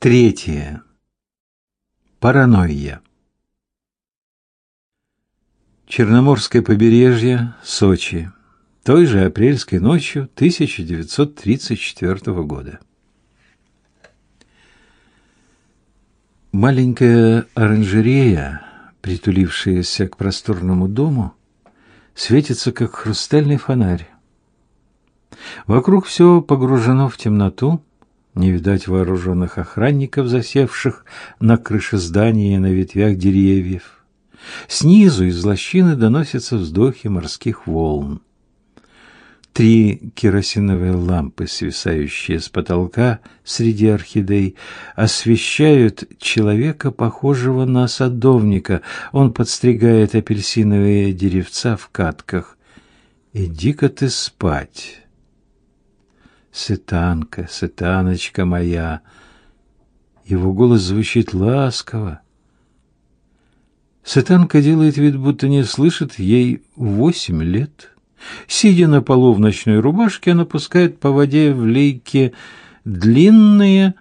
Третье. Паранойя. Черноморское побережье, Сочи. Той же апрельской ночью 1934 года. Маленькая оранжерея, притулившаяся к просторному дому, светится как хрустальный фонарь. Вокруг все погружено в темноту, не видать вооруженных охранников, засевших на крыше здания и на ветвях деревьев. Снизу из лощины доносятся вздохи морских волн. Три керосиновые лампы, свисающие с потолка среди орхидей, освещают человека, похожего на садовника. Он подстригает апельсиновые деревца в катках. «Иди-ка ты спать!» «Сытанка, сытаночка моя!» Его голос звучит ласково. Сытанка делает вид, будто не слышит, ей восемь лет. Сидя на полу в ночной рубашке, она пускает по воде в лейке длинные,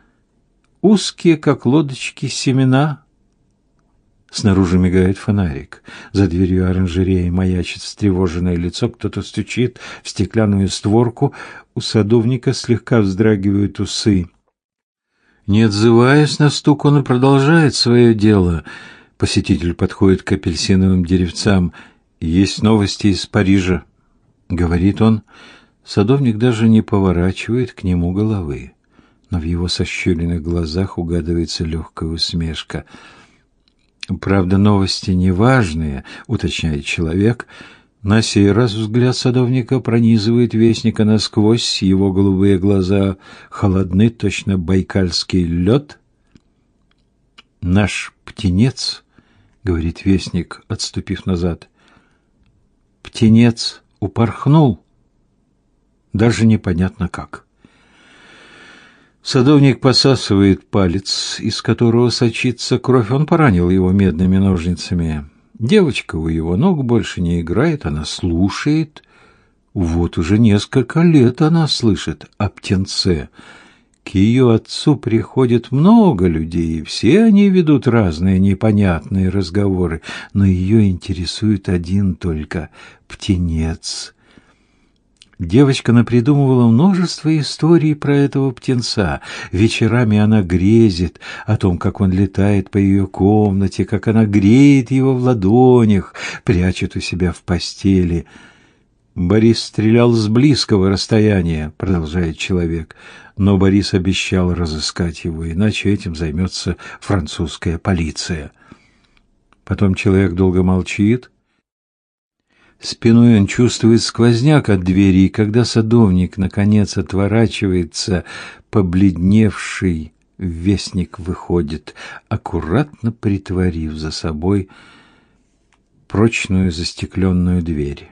узкие, как лодочки, семена. Снаружи мигает фонарик. За дверью оранжереи маячит встревоженное лицо, кто-то стучит в стеклянную створку. У садовника слегка вздрагивают усы. Не отзываясь на стук, он продолжает свое дело. Посетитель подходит к апельсиновым деревцам. «Есть новости из Парижа», — говорит он. Садовник даже не поворачивает к нему головы, но в его сощуренных глазах угадывается легкая усмешка. «Правда, новости неважные», — уточняет человек. На сей раз взгляд садовника пронизывает вестника насквозь, его голубые глаза холодны, точно байкальский лед. «Наш птенец», — говорит вестник, отступив назад, — «птенец» упорхнул, даже непонятно как. Садовник посасывает палец, из которого сочится кровь. Он поранил его медными ножницами. Девочка у его ног больше не играет, она слушает. Вот уже несколько лет она слышит о птенце. К ее отцу приходит много людей, и все они ведут разные непонятные разговоры, но ее интересует один только — птенец. Девочка напридумывала множество историй про этого птенца. Вечерами она грезит о том, как он летает по ее комнате, как она греет его в ладонях, прячет у себя в постели — Борис стрелял с близкого расстояния, продолжает человек, но Борис обещал разыскать его, иначе этим займется французская полиция. Потом человек долго молчит. Спиной он чувствует сквозняк от двери, и когда садовник наконец отворачивается, побледневший вестник выходит, аккуратно притворив за собой прочную застекленную дверь.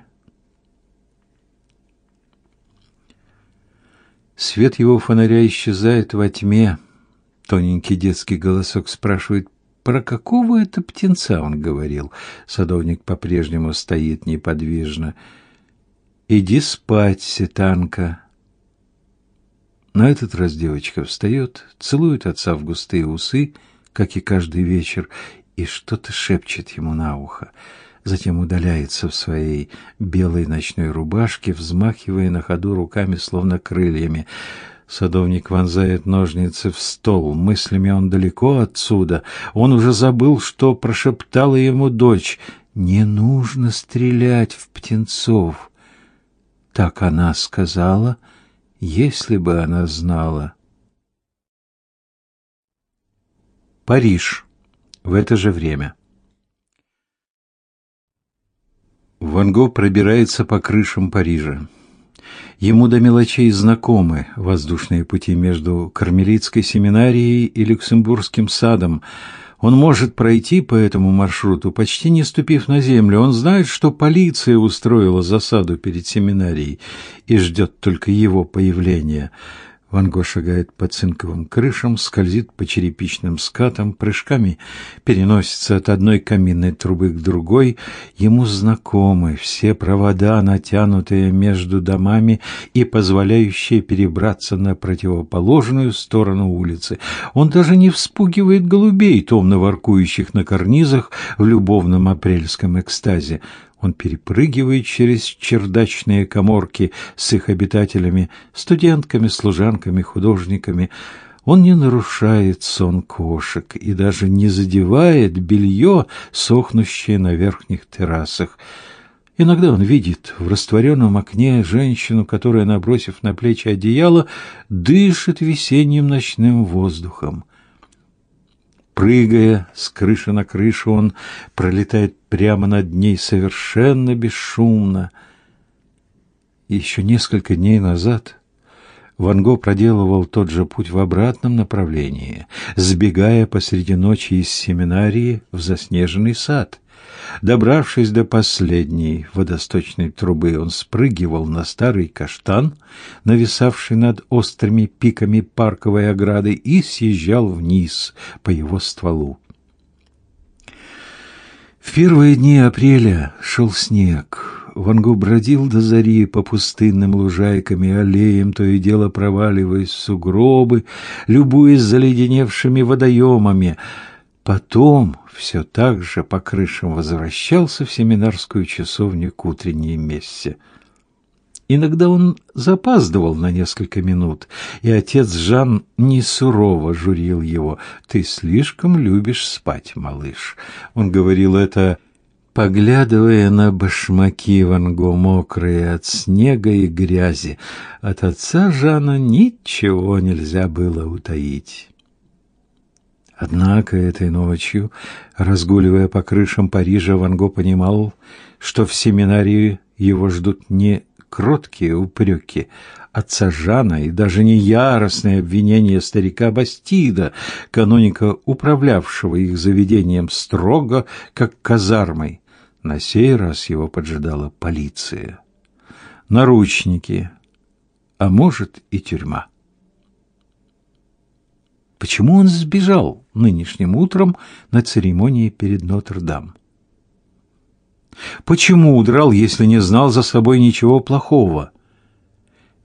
Свет его фонаря исчезает во тьме. Тоненький детский голосок спрашивает, про какого это птенца он говорил. Садовник по-прежнему стоит неподвижно. «Иди спать, Сетанка». На этот раз девочка встает, целует отца в густые усы, как и каждый вечер, и что-то шепчет ему на ухо затем удаляется в своей белой ночной рубашке, взмахивая на ходу руками, словно крыльями. Садовник вонзает ножницы в стол. Мыслями он далеко отсюда. Он уже забыл, что прошептала ему дочь. «Не нужно стрелять в птенцов». Так она сказала, если бы она знала. Париж. В это же время. Ван Гог пробирается по крышам Парижа. Ему до мелочей знакомы воздушные пути между Кармелитской семинарией и Люксембургским садом. Он может пройти по этому маршруту, почти не ступив на землю. Он знает, что полиция устроила засаду перед семинарией и ждет только его появления. Ван Го шагает по цинковым крышам, скользит по черепичным скатам, прыжками переносится от одной каминной трубы к другой. Ему знакомы все провода, натянутые между домами и позволяющие перебраться на противоположную сторону улицы. Он даже не вспугивает голубей, томно воркующих на карнизах в любовном апрельском экстазе. Он перепрыгивает через чердачные коморки с их обитателями, студентками, служанками, художниками. Он не нарушает сон кошек и даже не задевает белье, сохнущее на верхних террасах. Иногда он видит в растворенном окне женщину, которая, набросив на плечи одеяло, дышит весенним ночным воздухом. Прыгая с крыши на крышу, он пролетает прямо над ней совершенно бесшумно. еще несколько дней назад Ван Го проделывал тот же путь в обратном направлении, сбегая посреди ночи из семинарии в заснеженный сад. Добравшись до последней водосточной трубы, он спрыгивал на старый каштан, нависавший над острыми пиками парковой ограды, и съезжал вниз по его стволу. В первые дни апреля шел снег. Ван Гог бродил до зари по пустынным лужайкам и аллеям, то и дело проваливаясь в сугробы, любуясь заледеневшими водоемами — Потом все так же по крышам возвращался в семинарскую часовню к утренней мессе. Иногда он запаздывал на несколько минут, и отец Жан не сурово журил его. «Ты слишком любишь спать, малыш». Он говорил это, поглядывая на башмаки Ван Го, мокрые от снега и грязи. От отца Жана ничего нельзя было утаить. Однако этой ночью, разгуливая по крышам Парижа, Ван Го понимал, что в семинарии его ждут не кроткие упреки отца Жана и даже не яростные обвинения старика Бастида, каноника, управлявшего их заведением строго, как казармой. На сей раз его поджидала полиция. Наручники, а может и тюрьма. Почему он сбежал нынешним утром на церемонии перед Нотр-Дам? Почему удрал, если не знал за собой ничего плохого?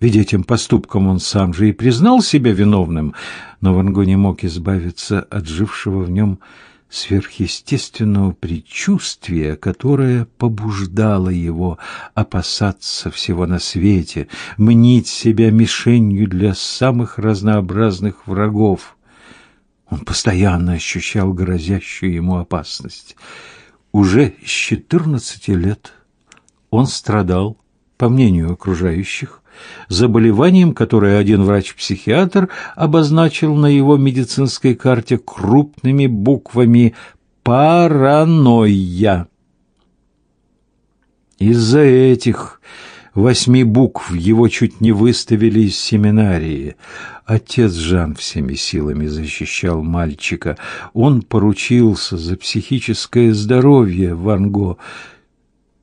Ведь этим поступком он сам же и признал себя виновным, но Ван Го не мог избавиться от жившего в нем сверхъестественного предчувствия, которое побуждало его опасаться всего на свете, мнить себя мишенью для самых разнообразных врагов. Он постоянно ощущал грозящую ему опасность. Уже с четырнадцати лет он страдал, по мнению окружающих, заболеванием, которое один врач-психиатр обозначил на его медицинской карте крупными буквами «паранойя». Из-за этих восьми букв его чуть не выставили из семинарии. Отец Жан всеми силами защищал мальчика. Он поручился за психическое здоровье Ван Го.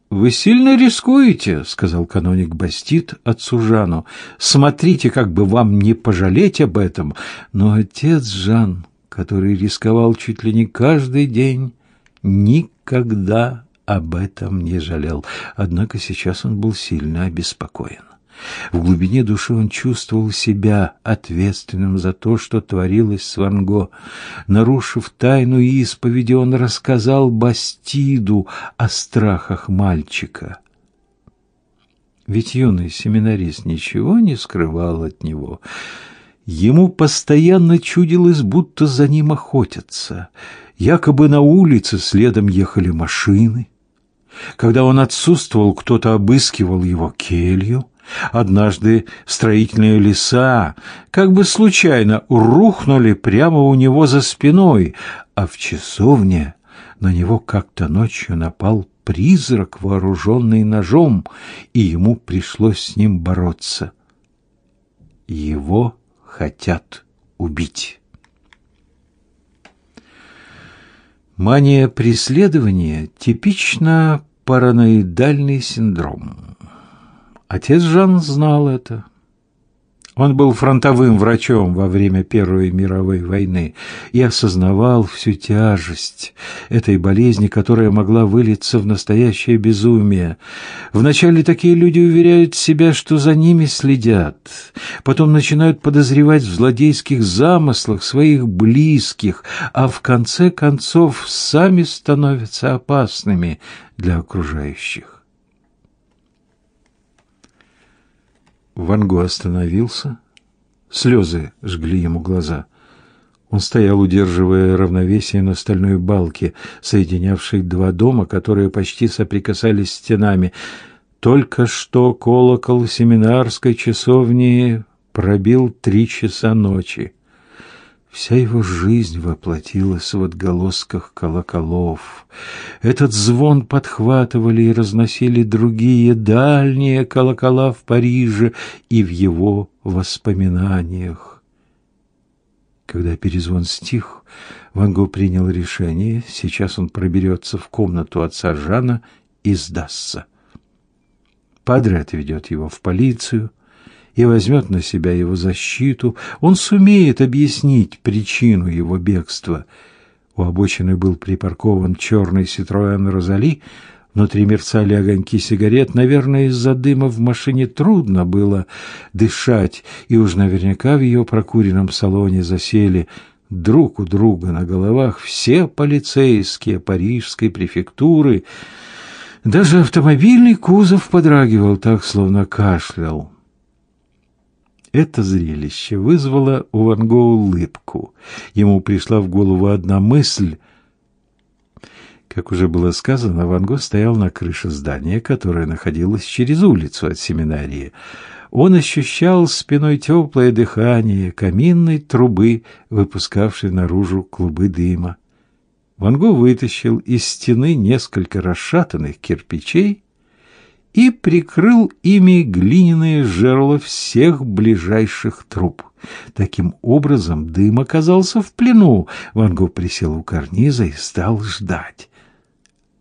«Вы сильно рискуете», — сказал каноник Бастит отцу Жану. «Смотрите, как бы вам не пожалеть об этом». Но отец Жан, который рисковал чуть ли не каждый день, никогда об этом не жалел. Однако сейчас он был сильно обеспокоен. В глубине души он чувствовал себя ответственным за то, что творилось с Ван Го. Нарушив тайну исповеди, он рассказал Бастиду о страхах мальчика. Ведь юный семинарист ничего не скрывал от него. Ему постоянно чудилось, будто за ним охотятся. Якобы на улице следом ехали машины. Когда он отсутствовал, кто-то обыскивал его келью. Однажды строительные леса как бы случайно рухнули прямо у него за спиной, а в часовне на него как-то ночью напал призрак, вооруженный ножом, и ему пришлось с ним бороться. Его хотят убить. Мания преследования типично параноидальный синдром. Отец Жан знал это. Он был фронтовым врачом во время Первой мировой войны и осознавал всю тяжесть этой болезни, которая могла вылиться в настоящее безумие. Вначале такие люди уверяют себя, что за ними следят, потом начинают подозревать в злодейских замыслах своих близких, а в конце концов сами становятся опасными для окружающих. Ван Го остановился. Слезы жгли ему глаза. Он стоял, удерживая равновесие на стальной балке, соединявшей два дома, которые почти соприкасались стенами. Только что колокол семинарской часовни пробил три часа ночи. Вся его жизнь воплотилась в отголосках колоколов. Этот звон подхватывали и разносили другие дальние колокола в Париже и в его воспоминаниях. Когда перезвон стих, Ван Го принял решение, сейчас он проберется в комнату отца Жана и сдастся. Падре отведет его в полицию, и возьмет на себя его защиту, он сумеет объяснить причину его бегства. У обочины был припаркован черный Ситроэн Розали, внутри мерцали огоньки сигарет, наверное, из-за дыма в машине трудно было дышать, и уж наверняка в ее прокуренном салоне засели друг у друга на головах все полицейские парижской префектуры. Даже автомобильный кузов подрагивал так, словно кашлял. Это зрелище вызвало у Ван Го улыбку. Ему пришла в голову одна мысль. Как уже было сказано, Ван Го стоял на крыше здания, которое находилось через улицу от семинарии. Он ощущал спиной теплое дыхание каминной трубы, выпускавшей наружу клубы дыма. Ван Го вытащил из стены несколько расшатанных кирпичей и прикрыл ими глиняные жерла всех ближайших труб. Таким образом, дым оказался в плену. Ван Гог присел у карниза и стал ждать.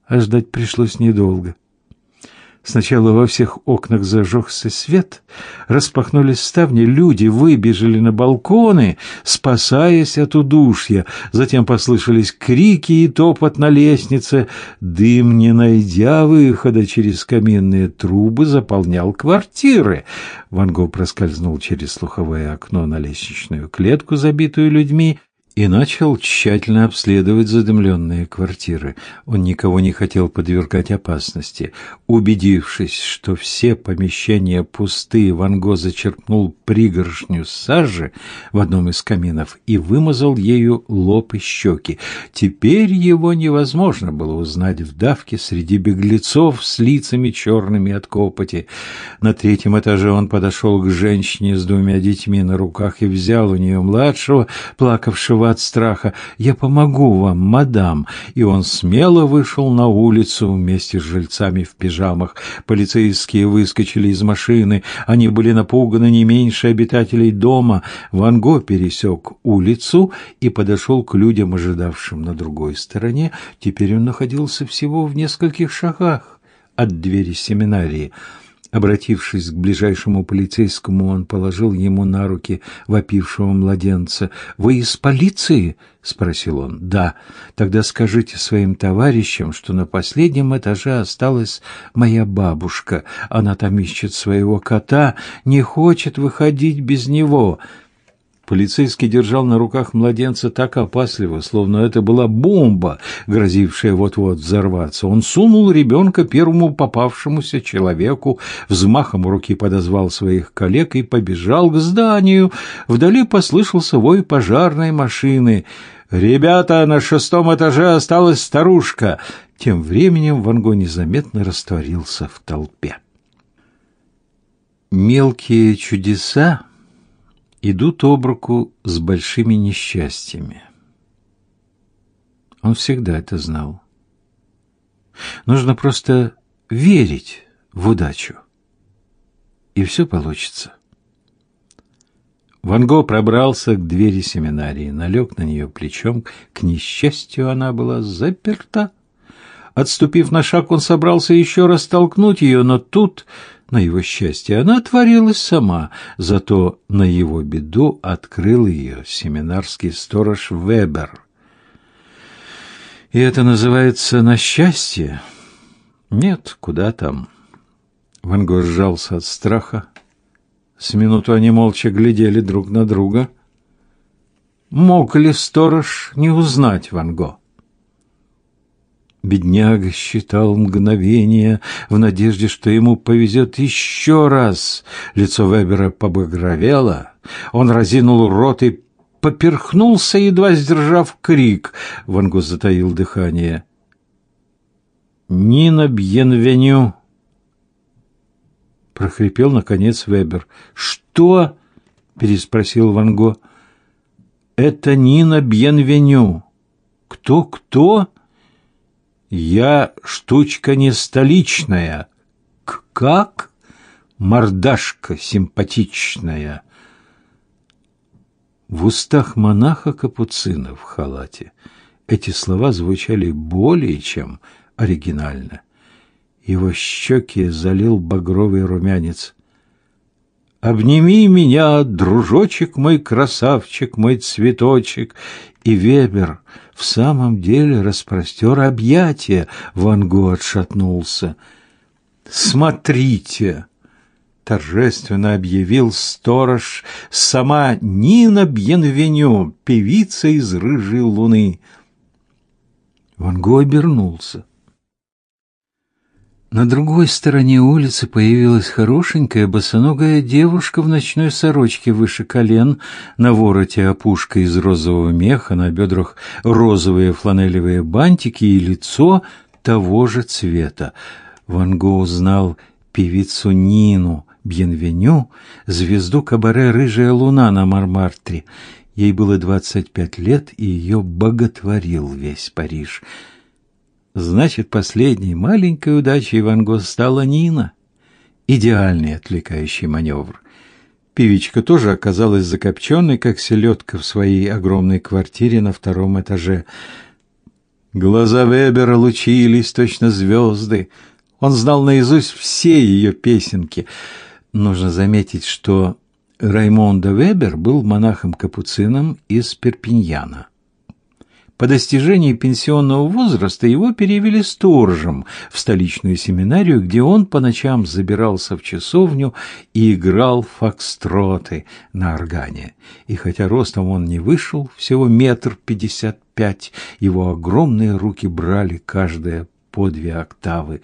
А ждать пришлось недолго. Сначала во всех окнах зажегся свет, распахнулись ставни, люди выбежали на балконы, спасаясь от удушья. Затем послышались крики и топот на лестнице. Дым, не найдя выхода через каменные трубы, заполнял квартиры. Ван Гог проскользнул через слуховое окно на лестничную клетку, забитую людьми, и начал тщательно обследовать задымленные квартиры. Он никого не хотел подвергать опасности. Убедившись, что все помещения пусты, Ван Го зачерпнул пригоршню сажи в одном из каминов и вымазал ею лоб и щеки. Теперь его невозможно было узнать в давке среди беглецов с лицами черными от копоти. На третьем этаже он подошел к женщине с двумя детьми на руках и взял у нее младшего, плакавшего от страха. «Я помогу вам, мадам!» И он смело вышел на улицу вместе с жильцами в пижамах. Полицейские выскочили из машины. Они были напуганы не меньше обитателей дома. Ван Го пересек улицу и подошел к людям, ожидавшим на другой стороне. Теперь он находился всего в нескольких шагах от двери семинарии. Обратившись к ближайшему полицейскому, он положил ему на руки вопившего младенца. «Вы из полиции?» — спросил он. «Да. Тогда скажите своим товарищам, что на последнем этаже осталась моя бабушка. Она там ищет своего кота, не хочет выходить без него». Полицейский держал на руках младенца так опасливо, словно это была бомба, грозившая вот-вот взорваться. Он сунул ребенка первому попавшемуся человеку, взмахом руки подозвал своих коллег и побежал к зданию. Вдали послышался вой пожарной машины. «Ребята, на шестом этаже осталась старушка!» Тем временем Ванго незаметно растворился в толпе. Мелкие чудеса идут об руку с большими несчастьями. Он всегда это знал. Нужно просто верить в удачу, и все получится. Ван Го пробрался к двери семинарии, налег на нее плечом. К несчастью, она была заперта. Отступив на шаг, он собрался еще раз толкнуть ее, но тут на его счастье, она отворилась сама, зато на его беду открыл ее семинарский сторож Вебер. И это называется «на счастье»? Нет, куда там. Ван Гог сжался от страха. С минуту они молча глядели друг на друга. Мог ли сторож не узнать Ван Го? Бедняга считал мгновение в надежде, что ему повезет еще раз. Лицо Вебера побагровело. Он разинул рот и поперхнулся, едва сдержав крик. Ван Го затаил дыхание. «Нина Бьенвеню!» прохрипел наконец Вебер. «Что?» — переспросил Ван Го. «Это Нина Бьенвеню». «Кто, кто?» «Я штучка не столичная». К «Как?» «Мордашка симпатичная». В устах монаха-капуцина в халате эти слова звучали более чем оригинально. Его щеки залил багровый румянец. «Обними меня, дружочек мой, красавчик мой, цветочек!» И Вебер в самом деле распростер объятия. Ван Го отшатнулся. «Смотрите!» — торжественно объявил сторож, сама Нина Бьенвеню, певица из «Рыжей луны». Ван Го обернулся. На другой стороне улицы появилась хорошенькая босоногая девушка в ночной сорочке выше колен, на вороте опушка из розового меха, на бедрах розовые фланелевые бантики и лицо того же цвета. Ван Го узнал певицу Нину Бьенвеню, звезду кабаре «Рыжая луна» на Мармартре. Ей было двадцать пять лет, и ее боготворил весь Париж. Значит, последней маленькой удачей Ван Го стала Нина. Идеальный отвлекающий маневр. Певичка тоже оказалась закопченной, как селедка в своей огромной квартире на втором этаже. Глаза Вебера лучились, точно звезды. Он знал наизусть все ее песенки. Нужно заметить, что Раймондо Вебер был монахом-капуцином из Перпиньяна. По достижении пенсионного возраста его перевели сторожем в столичную семинарию, где он по ночам забирался в часовню и играл фокстроты на органе. И хотя ростом он не вышел, всего метр пятьдесят пять, его огромные руки брали каждая по две октавы.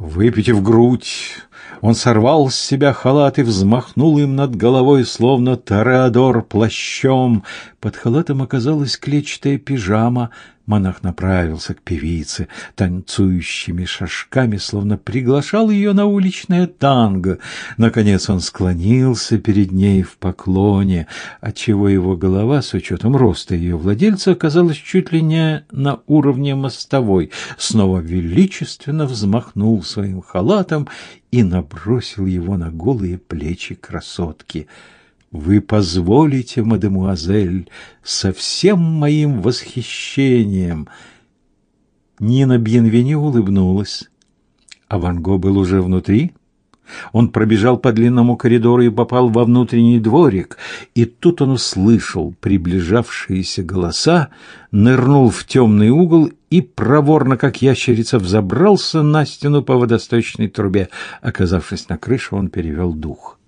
Выпитив грудь, он сорвал с себя халат и взмахнул им над головой, словно тореадор плащом. Под халатом оказалась клетчатая пижама, Монах направился к певице, танцующими шажками, словно приглашал ее на уличное танго. Наконец он склонился перед ней в поклоне, отчего его голова, с учетом роста ее владельца, оказалась чуть ли не на уровне мостовой. Снова величественно взмахнул своим халатом и набросил его на голые плечи красотки — вы позволите, мадемуазель, со всем моим восхищением. Нина Бьенвени улыбнулась. А Ван Го был уже внутри. Он пробежал по длинному коридору и попал во внутренний дворик, и тут он услышал приближавшиеся голоса, нырнул в темный угол и проворно, как ящерица, взобрался на стену по водосточной трубе. Оказавшись на крыше, он перевел дух.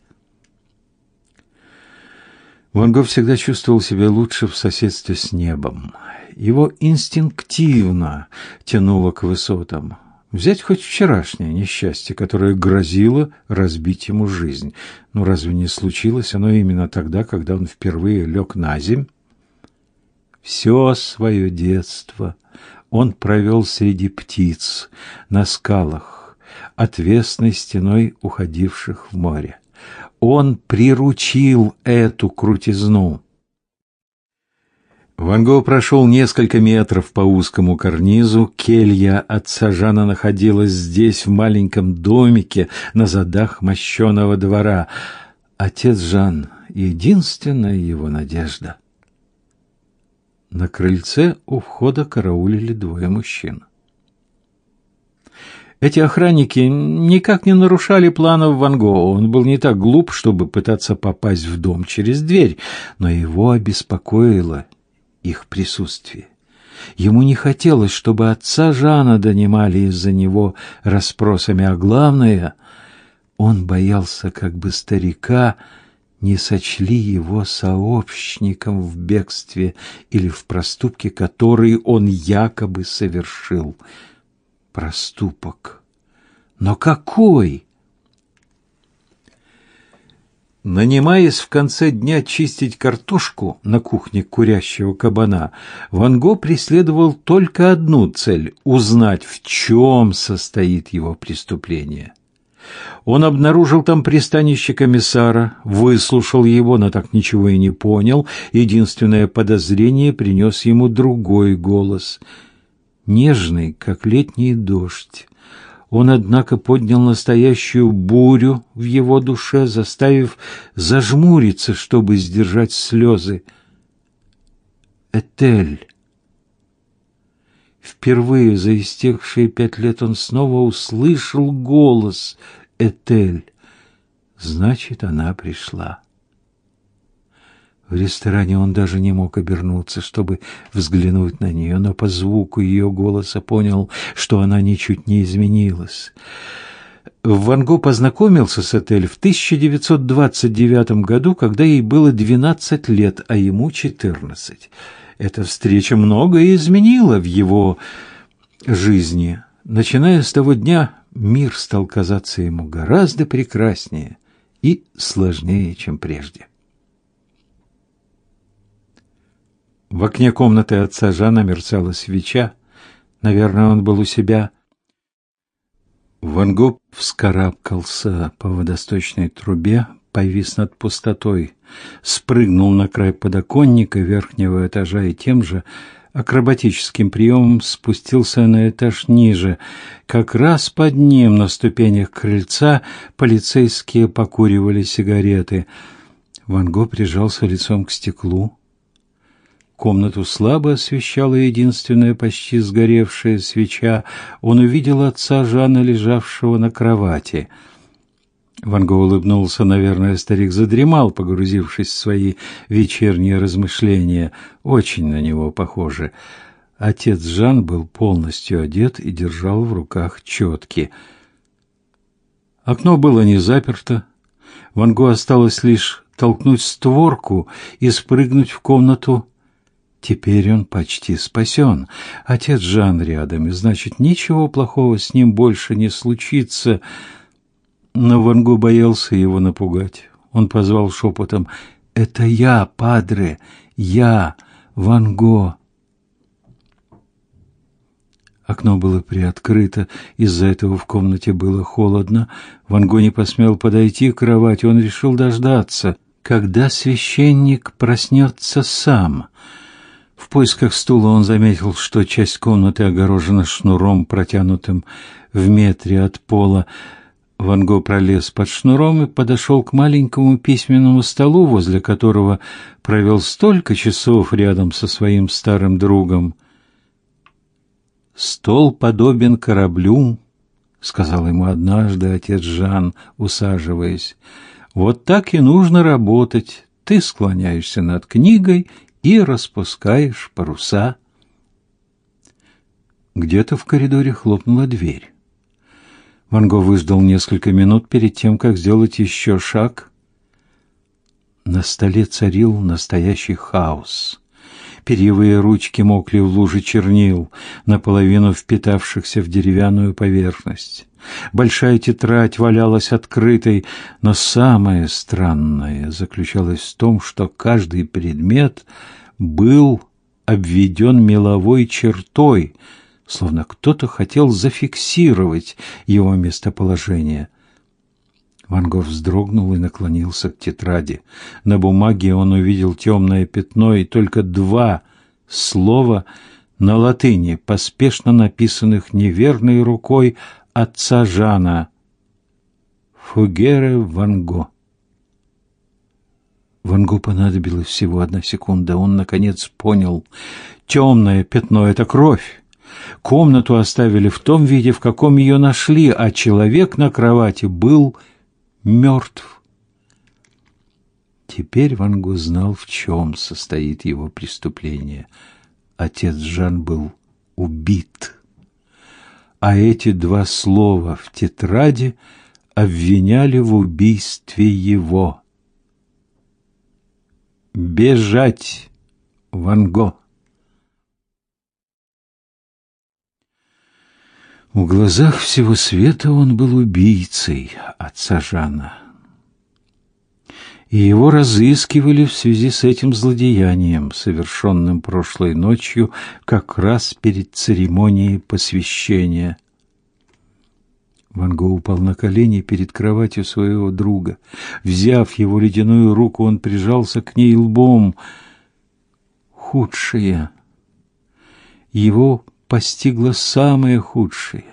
Ван Гог всегда чувствовал себя лучше в соседстве с небом. Его инстинктивно тянуло к высотам. Взять хоть вчерашнее несчастье, которое грозило разбить ему жизнь. Но разве не случилось оно именно тогда, когда он впервые лег на земь? Все свое детство он провел среди птиц, на скалах, отвесной стеной уходивших в море он приручил эту крутизну. Ван Го прошел несколько метров по узкому карнизу. Келья отца Жана находилась здесь, в маленьком домике на задах мощеного двора. Отец Жан — единственная его надежда. На крыльце у входа караулили двое мужчин. Эти охранники никак не нарушали планов Ван Гога. Он был не так глуп, чтобы пытаться попасть в дом через дверь, но его обеспокоило их присутствие. Ему не хотелось, чтобы отца Жана донимали из-за него расспросами, а главное, он боялся, как бы старика не сочли его сообщником в бегстве или в проступке, который он якобы совершил – проступок. Но какой? Нанимаясь в конце дня чистить картошку на кухне курящего кабана, Ван Го преследовал только одну цель – узнать, в чем состоит его преступление. Он обнаружил там пристанище комиссара, выслушал его, но так ничего и не понял. Единственное подозрение принес ему другой голос – нежный, как летний дождь. Он, однако, поднял настоящую бурю в его душе, заставив зажмуриться, чтобы сдержать слезы. Этель. Впервые за истекшие пять лет он снова услышал голос Этель. Значит, она пришла. В ресторане он даже не мог обернуться, чтобы взглянуть на нее, но по звуку ее голоса понял, что она ничуть не изменилась. Ван Го познакомился с Этель в 1929 году, когда ей было 12 лет, а ему 14. Эта встреча многое изменила в его жизни. Начиная с того дня, мир стал казаться ему гораздо прекраснее и сложнее, чем прежде. В окне комнаты отца Жана мерцала свеча. Наверное, он был у себя. Ван Гог вскарабкался по водосточной трубе, повис над пустотой, спрыгнул на край подоконника верхнего этажа и тем же акробатическим приемом спустился на этаж ниже. Как раз под ним, на ступенях крыльца, полицейские покуривали сигареты. Ван Гог прижался лицом к стеклу. Комнату слабо освещала единственная почти сгоревшая свеча. Он увидел отца Жана, лежавшего на кровати. Ван Го улыбнулся, наверное, старик задремал, погрузившись в свои вечерние размышления. Очень на него похоже. Отец Жан был полностью одет и держал в руках четки. Окно было не заперто. Ван Го осталось лишь толкнуть створку и спрыгнуть в комнату Теперь он почти спасен. Отец Жан рядом, и значит, ничего плохого с ним больше не случится. Но Ван Гу боялся его напугать. Он позвал шепотом «Это я, падре, я, Ван Го». Окно было приоткрыто, из-за этого в комнате было холодно. Ван Го не посмел подойти к кровати, он решил дождаться, когда священник проснется сам — поисках стула он заметил, что часть комнаты огорожена шнуром, протянутым в метре от пола. Ван Го пролез под шнуром и подошел к маленькому письменному столу, возле которого провел столько часов рядом со своим старым другом. «Стол подобен кораблю», — сказал ему однажды отец Жан, усаживаясь. «Вот так и нужно работать. Ты склоняешься над книгой и распускаешь паруса. Где-то в коридоре хлопнула дверь. Ванго выждал несколько минут перед тем, как сделать еще шаг. На столе царил настоящий хаос. Перьевые ручки мокли в луже чернил, наполовину впитавшихся в деревянную поверхность. Большая тетрадь валялась открытой, но самое странное заключалось в том, что каждый предмет был обведен меловой чертой, словно кто-то хотел зафиксировать его местоположение. Ван Гог вздрогнул и наклонился к тетради. На бумаге он увидел темное пятно и только два слова на латыни, поспешно написанных неверной рукой отца Жана Фугере Ван Го. Ван Гу понадобилась всего одна секунда. Он, наконец, понял. Темное пятно — это кровь. Комнату оставили в том виде, в каком ее нашли, а человек на кровати был мертв. Теперь Ван Гог знал, в чем состоит его преступление. Отец Жан был убит. А эти два слова в тетради обвиняли в убийстве его. Бежать, Ван В глазах всего света он был убийцей отца Жана и его разыскивали в связи с этим злодеянием, совершенным прошлой ночью, как раз перед церемонией посвящения. Ван Го упал на колени перед кроватью своего друга. Взяв его ледяную руку, он прижался к ней лбом. Худшее. Его постигло самое худшее.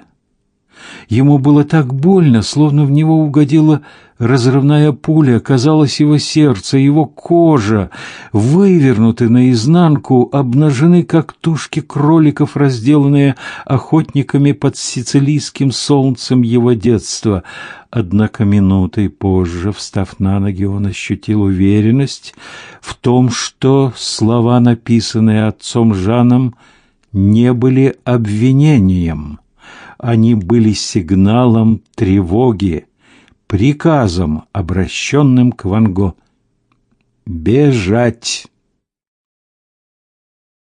Ему было так больно, словно в него угодила разрывная пуля. Казалось, его сердце, его кожа вывернуты наизнанку, обнажены, как тушки кроликов, разделанные охотниками под сицилийским солнцем его детства. Однако минутой позже, встав на ноги, он ощутил уверенность в том, что слова, написанные отцом Жаном, не были обвинением они были сигналом тревоги, приказом, обращенным к Ванго. «Бежать!»